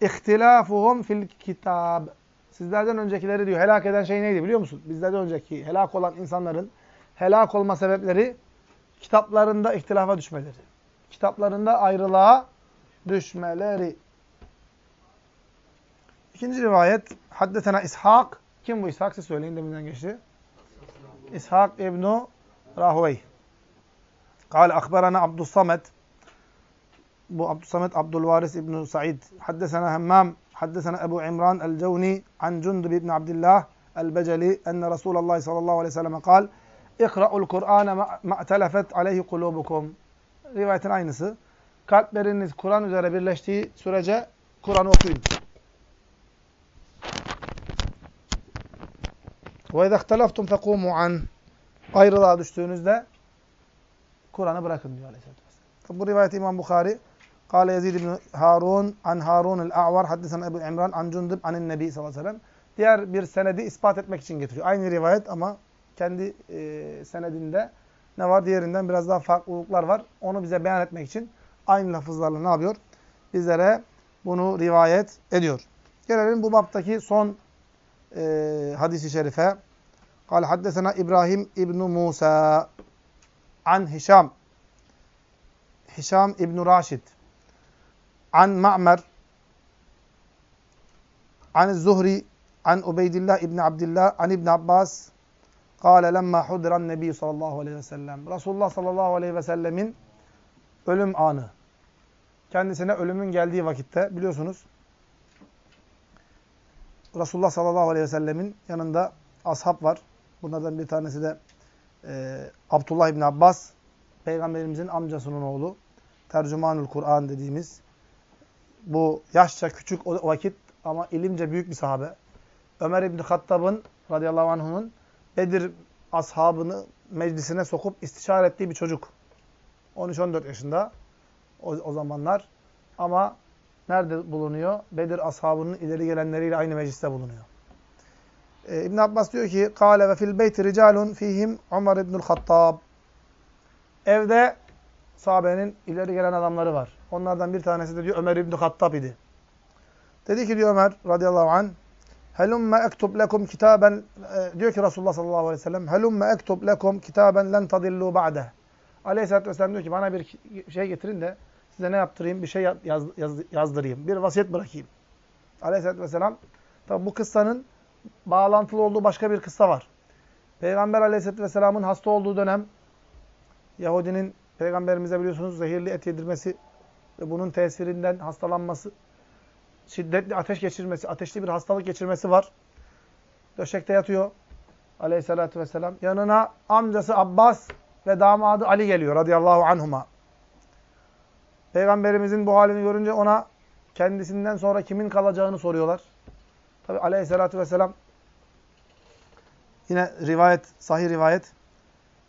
Speaker 1: ihtilâfuhum fil kitab. Sizlerden öncekileri diyor helak eden şey neydi biliyor musun? Bizlerden önceki helak olan insanların helak olma sebepleri kitaplarında ihtilafa düşmeleri. Kitaplarında ayrılığa düşmeleri. İkinci rivayet Haddetena İshak. Kim bu İshak? Siz söyleyin deminden geçti. İshak İbnu Rahvey. Kale akberana Abdüssamet. Bu Abdüssamet Abdülvaris İbnu Said. Haddesena Hemmam. Haddesena Ebu İmran el-Cevni an Cundub İbni Abdillah el-Beceli enne Resulallah sallallahu aleyhi ve sellem kal İkra'ul Kur'ane ma'telefet aleyhi kulubukum. Rivayetin aynısı. Kalpleriniz Kur'an üzere birleştiği sürece Kur'an'ı okuyun. İzâ ihtelaftum fekûmû an. Ayrılığa düştüğünüzde Kur'an'ı bırakın diyor Aleyhisselatü Vesselam. Bu rivayet İmam Bukhari. Kale Yazid ibn Harun an Harun el-A'var haddesen Ebu İmran an Cundub anin Nebi sallallahu aleyhi ve sellem. Diğer bir senedi ispat etmek için getiriyor. Aynı rivayet ama kendi e, senedinde ne var? Diğerinden biraz daha farklılıklar var. Onu bize beyan etmek için aynı lafızlarla ne yapıyor? Bizlere bunu rivayet ediyor. Gelelim bu baptaki son e, hadisi şerife. Kal haddesena İbrahim İbn Musa an Hişam Hişam İbn Raşid an Ma'mer an Zuhri an Ubeydillah İbn Abdillah an İbn Abbas Kale lemma hudran nebi sallallahu aleyhi ve sellem. Resulullah sallallahu aleyhi ve sellemin ölüm anı. Kendisine ölümün geldiği vakitte biliyorsunuz Resulullah sallallahu aleyhi ve sellemin yanında ashab var. Bunlardan bir tanesi de e, Abdullah İbni Abbas. Peygamberimizin amcasının oğlu. Tercümanül Kur'an dediğimiz. Bu yaşça küçük o vakit ama ilimce büyük bir sahabe. Ömer İbni Hattab'ın radıyallahu anh'unun Bedir ashabını meclisine sokup istişare ettiği bir çocuk. 13-14 yaşında o, o zamanlar. Ama nerede bulunuyor? Bedir ashabının ileri gelenleriyle aynı mecliste bulunuyor. Ee, İbn Abbas diyor ki: "Kâle ve fil beyti ricalun fihim Ömer ibnül Hattab." Evde sahabenin ileri gelen adamları var. Onlardan bir tanesi de diyor Ömer ibn Hattab idi. Dedi ki diyor Ömer radıyallahu anh Helumme ektub lekum kitaben e, diyor ki Resulullah sallallahu aleyhi ve sellem Helumme ektub lekum kitaben len tadillu ba'deh. Aleyhisselatü vesselam diyor ki bana bir şey getirin de size ne yaptırayım? Bir şey yaz, yaz, yazdırayım. Bir vasiyet bırakayım. Aleyhisselatü vesselam tabi bu kıssanın bağlantılı olduğu başka bir kıssa var. Peygamber aleyhisselatü vesselamın hasta olduğu dönem Yahudinin peygamberimize biliyorsunuz zehirli et yedirmesi ve bunun tesirinden hastalanması şiddetli ateş geçirmesi, ateşli bir hastalık geçirmesi var. Döşekte yatıyor aleyhissalatü vesselam. Yanına amcası Abbas ve damadı Ali geliyor radıyallahu anhuma. Peygamberimizin bu halini görünce ona kendisinden sonra kimin kalacağını soruyorlar. Tabi aleyhissalatü vesselam yine rivayet, sahih rivayet.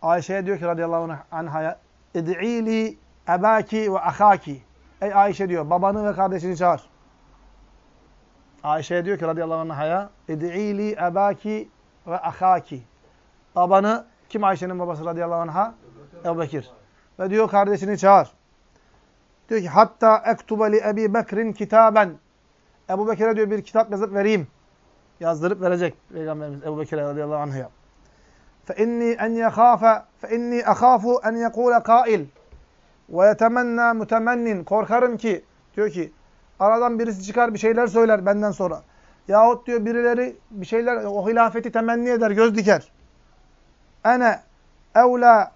Speaker 1: Ayşe'ye diyor ki radıyallahu anhaya İd'ili ebaki ve ahaki. Ey Ayşe diyor babanı ve kardeşini çağır. Ayşe'ye diyor ki radıyallahu anh'a İd'ili ebaki ve ahaki. Babanı kim Ayşe'nin babası radıyallahu anh'a? Ebu Bekir. Ve diyor kardeşini çağır. Diyor ki hatta ektuba li Ebi Bekir'in kitaben. Ebu Bekir'e diyor bir kitap yazıp vereyim. Yazdırıp verecek Peygamberimiz Ebu Bekir'e radıyallahu anh'a. فإني أن يخاف فإني أخاف أن يقول قائل ويتمنى mütemennin korkarım ki diyor ki Aradan birisi çıkar bir şeyler söyler benden sonra. Yahut diyor birileri bir şeyler o hilafeti temenni eder, göz diker. Ene evla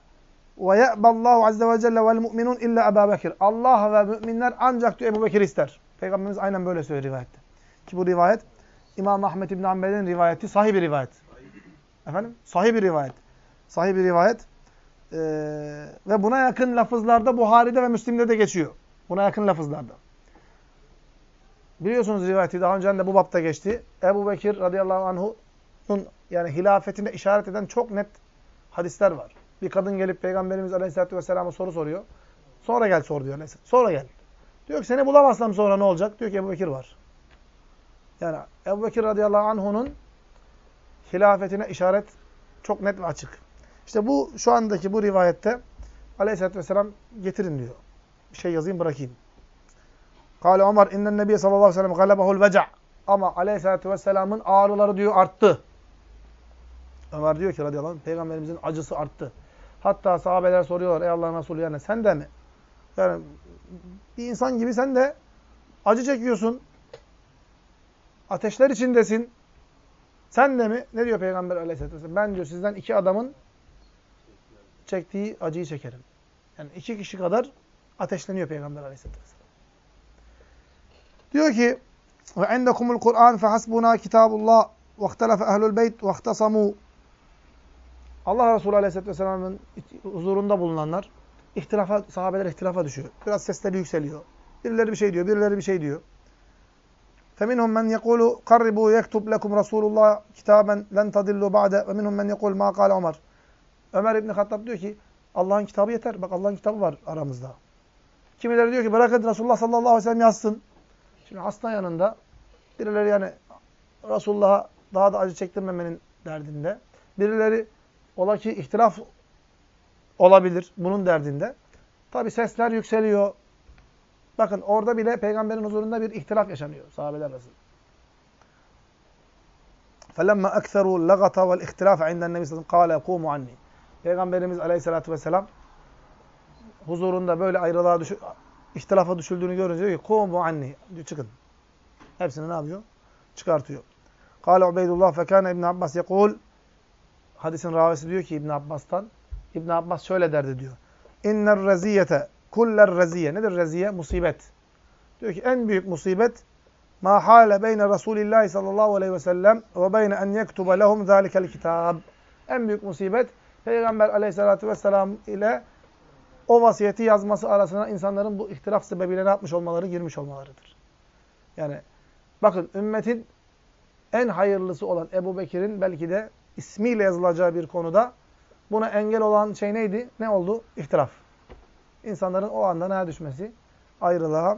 Speaker 1: ve ye'ballahu azze ve celle vel mu'minun illa Ebu Bekir. Allah ve müminler ancak diyor Ebu Bekir ister. Peygamberimiz aynen böyle söylüyor rivayette. Ki bu rivayet İmam Ahmet İbn Hanbel'in rivayeti sahih bir rivayet. Efendim? Sahih bir rivayet. Sahih bir rivayet. Ee, ve buna yakın lafızlarda Buhari'de ve Müslim'de de geçiyor. Buna yakın lafızlarda. Biliyorsunuz rivayeti daha önce de bu bapta geçti. Ebu Bekir radıyallahu anh'un yani hilafetine işaret eden çok net hadisler var. Bir kadın gelip Peygamberimiz aleyhissalatü vesselam'a soru soruyor. Sonra gel sor diyor. Sonra gel. Diyor ki seni bulamazsam sonra ne olacak? Diyor ki Ebu Bekir var. Yani Ebu Bekir radıyallahu anh'unun hilafetine işaret çok net ve açık. İşte bu şu andaki bu rivayette aleyhissalatü vesselam getirin diyor. bir şey yazayım bırakayım. Kale Ömer innen nebiye sallallahu aleyhi ve sellem galebahul veca. Ama aleyhissalatü vesselamın ağrıları diyor arttı. Ömer diyor ki radıyallahu anh peygamberimizin acısı arttı. Hatta sahabeler soruyorlar ey Allah'ın Resulü yani sen de mi? Yani bir insan gibi sen de acı çekiyorsun. Ateşler içindesin. Sen de mi? Ne diyor Peygamber aleyhisselatü vesselam? Ben diyor sizden iki adamın çektiği acıyı çekerim. Yani iki kişi kadar ateşleniyor Peygamber aleyhisselatü vesselam. Diyor ki ve indekumul Kur'an fehasbuna kitabullah ve ihtelafe ehlul beyt ve ihtasamu Allah Resulü Aleyhisselatü Vesselam'ın huzurunda bulunanlar ihtilafa, sahabeler ihtilafa düşüyor. Biraz sesleri yükseliyor. Birileri bir şey diyor, birileri bir şey diyor. فَمِنْهُمْ مَنْ يَقُولُ قَرِّبُوا يَكْتُبْ لَكُمْ رَسُولُ اللّٰهِ كِتَابًا لَنْ تَضِلُّوا بَعْدَ وَمِنْهُمْ مَنْ يَقُولُ مَا قَالَ Ömer. Ömer İbni Hattab diyor ki Allah'ın kitabı yeter. Bak Allah'ın kitabı var aramızda. Kimileri diyor ki bırakın Resulullah sallallahu aleyhi ve sellem yazsın. Şimdi hasta yanında birileri yani Resulullah'a daha da acı çektirmemenin derdinde. Birileri ola ki ihtilaf olabilir bunun derdinde. Tabi sesler yükseliyor. Bakın orada bile peygamberin huzurunda bir ihtilaf yaşanıyor sahabeler arasında. فَلَمَّا اَكْثَرُوا اللَّغَةَ وَالْاِخْتِلَافَ عِنْدَ النَّبِي sallallahu قَالَ قُومُ عَنِّي Peygamberimiz aleyhissalatü vesselam huzurunda böyle ayrılığa düşü, ihtilafa düşüldüğünü görünce diyor ki kumu anni. Diyor, çıkın. Hepsini ne yapıyor? Çıkartıyor. Kale Ubeydullah fekâne İbn Abbas yekul. Hadisin ravisi diyor ki İbn Abbas'tan. İbn Abbas şöyle derdi diyor. İnner reziyete kuller reziye. Nedir reziye? Musibet. Diyor ki en büyük musibet ma hale beyne Resulillahi sallallahu aleyhi ve sellem ve beyne en yektuba lehum zâlikel kitab. En büyük musibet Peygamber aleyhissalatu vesselam ile o vasiyeti yazması arasına insanların bu ihtilaf sebebiyle ne yapmış olmaları, girmiş olmalarıdır. Yani bakın ümmetin en hayırlısı olan Ebu Bekir'in belki de ismiyle yazılacağı bir konuda buna engel olan şey neydi? Ne oldu? İhtilaf. İnsanların o anda neye düşmesi? Ayrılığa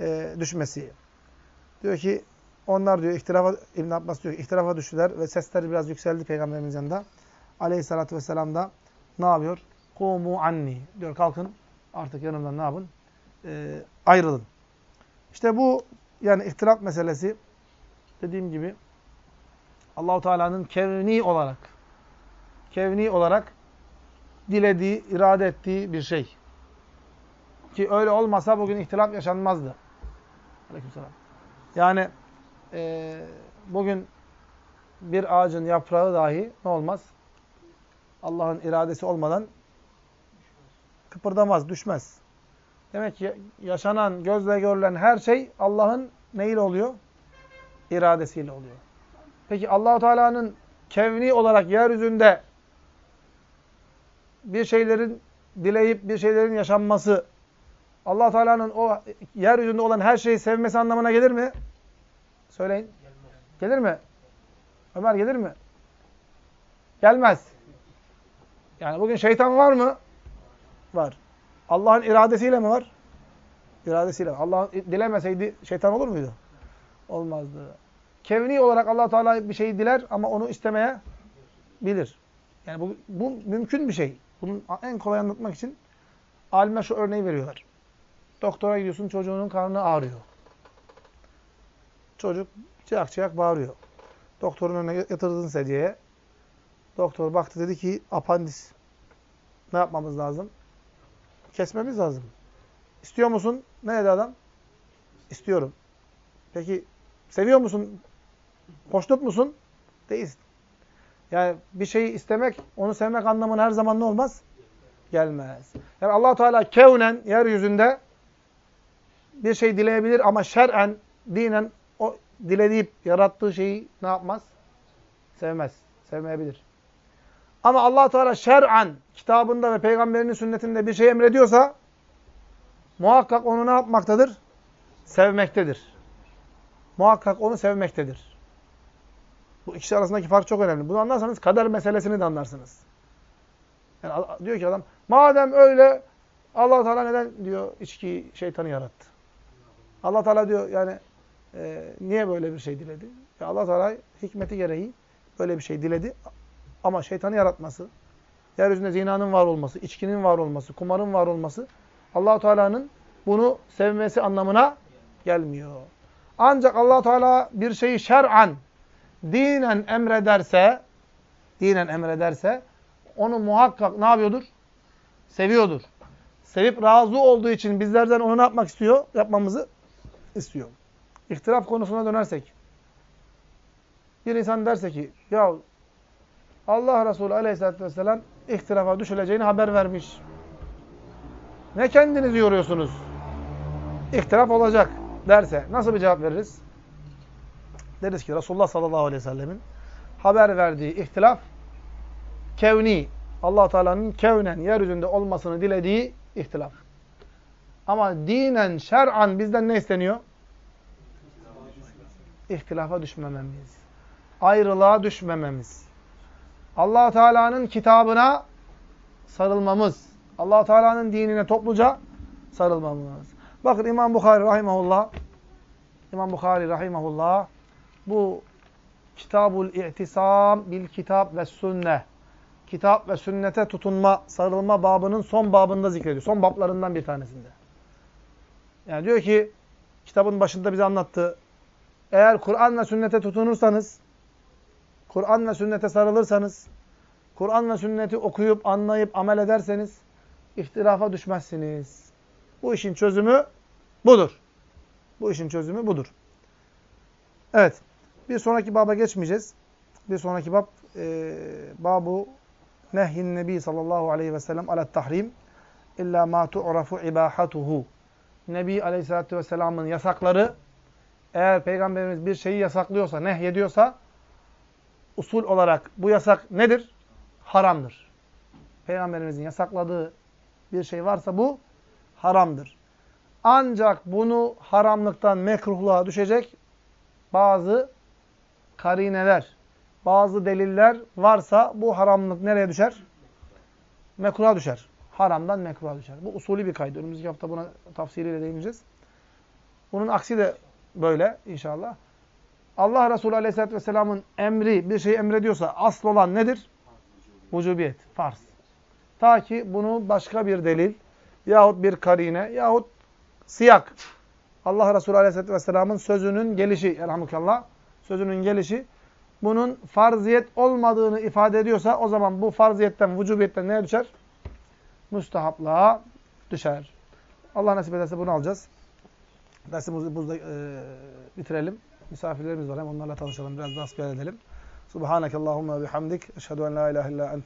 Speaker 1: e, düşmesi. Diyor ki onlar diyor ihtilafa İbn Abbas diyor ihtilafa düştüler ve sesleri biraz yükseldi peygamberimiz yanında. Aleyhissalatü vesselam da ne yapıyor? Kumu anni diyor kalkın artık yanımdan ne yapın? E, ayrılın. İşte bu yani ihtilaf meselesi dediğim gibi Allahu Teala'nın kevni olarak kevni olarak dilediği, irade ettiği bir şey. Ki öyle olmasa bugün ihtilaf yaşanmazdı. Aleykümselam. Yani e, bugün bir ağacın yaprağı dahi ne olmaz? Allah'ın iradesi olmadan kıpırdamaz, düşmez. Demek ki yaşanan, gözle görülen her şey Allah'ın neyle oluyor? İradesiyle oluyor. Peki Allahu Teala'nın kevni olarak yeryüzünde bir şeylerin dileyip bir şeylerin yaşanması Allah Teala'nın o yeryüzünde olan her şeyi sevmesi anlamına gelir mi? Söyleyin. Gelir mi? Ömer gelir mi? Gelmez. Yani bugün şeytan var mı? Var. Allah'ın iradesiyle mi var? İradesiyle. Allah dilemeseydi şeytan olur muydu? Olmazdı. Kevni olarak allah Teala bir şeyi diler ama onu istemeye bilir. Yani bu, bu mümkün bir şey. Bunun en kolay anlatmak için alimler şu örneği veriyorlar. Doktora gidiyorsun çocuğunun karnı ağrıyor. Çocuk ciyak ciyak bağırıyor. Doktorun önüne yatırdın sedyeye. Doktor baktı dedi ki apandis. Ne yapmamız lazım? Kesmemiz lazım. İstiyor musun? Ne dedi adam? İstiyorum. Peki seviyor musun? Hoşnut musun? Değilsin. Yani bir şeyi istemek, onu sevmek anlamına her zaman ne olmaz? Gelmez. Yani allah Teala kevnen, yeryüzünde bir şey dileyebilir ama şer'en, dinen o dilediğip yarattığı şeyi ne yapmaz? Sevmez. Sevmeyebilir. Ama allah Teala şer'en, kitabında ve peygamberinin sünnetinde bir şey emrediyorsa muhakkak onu ne yapmaktadır? Sevmektedir. Muhakkak onu sevmektedir. Bu ikisi arasındaki fark çok önemli. Bunu anlarsanız kader meselesini de anlarsınız. Yani diyor ki adam, madem öyle allah Teala neden diyor içki şeytanı yarattı? allah Teala diyor yani e, niye böyle bir şey diledi? Ya allah Teala hikmeti gereği böyle bir şey diledi. Ama şeytanı yaratması, yeryüzünde zinanın var olması, içkinin var olması, kumarın var olması allah Teala'nın bunu sevmesi anlamına gelmiyor. Ancak allah Teala bir şeyi şer'an, dinen emrederse, dinen emrederse, onu muhakkak ne yapıyordur? Seviyordur. Sevip razı olduğu için bizlerden onu yapmak istiyor? Yapmamızı istiyor. İhtilaf konusuna dönersek, bir insan derse ki, ya Allah Resulü aleyhissalatü vesselam ihtilafa düşüleceğini haber vermiş. Ne kendiniz yoruyorsunuz? İhtilaf olacak derse nasıl bir cevap veririz? Deriz ki Resulullah sallallahu aleyhi ve sellemin haber verdiği ihtilaf kevni, allah Teala'nın kevnen, yeryüzünde olmasını dilediği ihtilaf. Ama dinen, şer'an bizden ne isteniyor? İhtilafa düşmememiz. Ayrılığa düşmememiz. Allah Teala'nın kitabına sarılmamız. allah Teala'nın dinine topluca sarılmamız. Bakın İmam Bukhari rahimahullah İmam Bukhari rahimahullah bu Kitabul İ'tisam bil kitap ve sünne kitap ve sünnete tutunma, sarılma babının son babında zikrediyor. Son bablarından bir tanesinde. Yani diyor ki kitabın başında bize anlattı. Eğer Kur'an ve sünnete tutunursanız, Kur'an ve sünnete sarılırsanız, Kur'an ve sünneti okuyup, anlayıp, amel ederseniz ihtilafa düşmezsiniz. Bu işin çözümü budur. Bu işin çözümü budur. Evet. Bir sonraki baba geçmeyeceğiz. Bir sonraki bab e, babu nehyin nebi sallallahu aleyhi ve sellem ala tahrim illa ma tu'rafu ibahatuhu. Nebi aleyhissalatü vesselamın yasakları eğer peygamberimiz bir şeyi yasaklıyorsa, nehyediyorsa usul olarak bu yasak nedir? Haramdır. Peygamberimizin yasakladığı bir şey varsa bu haramdır. Ancak bunu haramlıktan mekruhluğa düşecek bazı karineler, bazı deliller varsa bu haramlık nereye düşer? Mekruha düşer. Haramdan mekruha düşer. Bu usulü bir kaydı. Önümüzdeki hafta buna tafsiliyle değineceğiz. Bunun aksi de böyle inşallah. Allah Resulü Aleyhisselatü Vesselam'ın emri bir şeyi emrediyorsa asıl olan nedir? Vücubiyet, farz. Ta ki bunu başka bir delil yahut bir karine yahut siyak. Allah Resulü Aleyhisselatü Vesselam'ın sözünün gelişi, elhamdülillah, sözünün gelişi bunun farziyet olmadığını ifade ediyorsa o zaman bu farziyetten, vücubiyetten neye düşer? Müstehaplığa düşer. Allah nasip ederse bunu alacağız. Dersimizi burada e, bitirelim. Misafirlerimiz var hem onlarla tanışalım. Biraz daha hasbihal edelim. Subhaneke Allahumma bihamdik. Eşhedü en la ilahe illa ente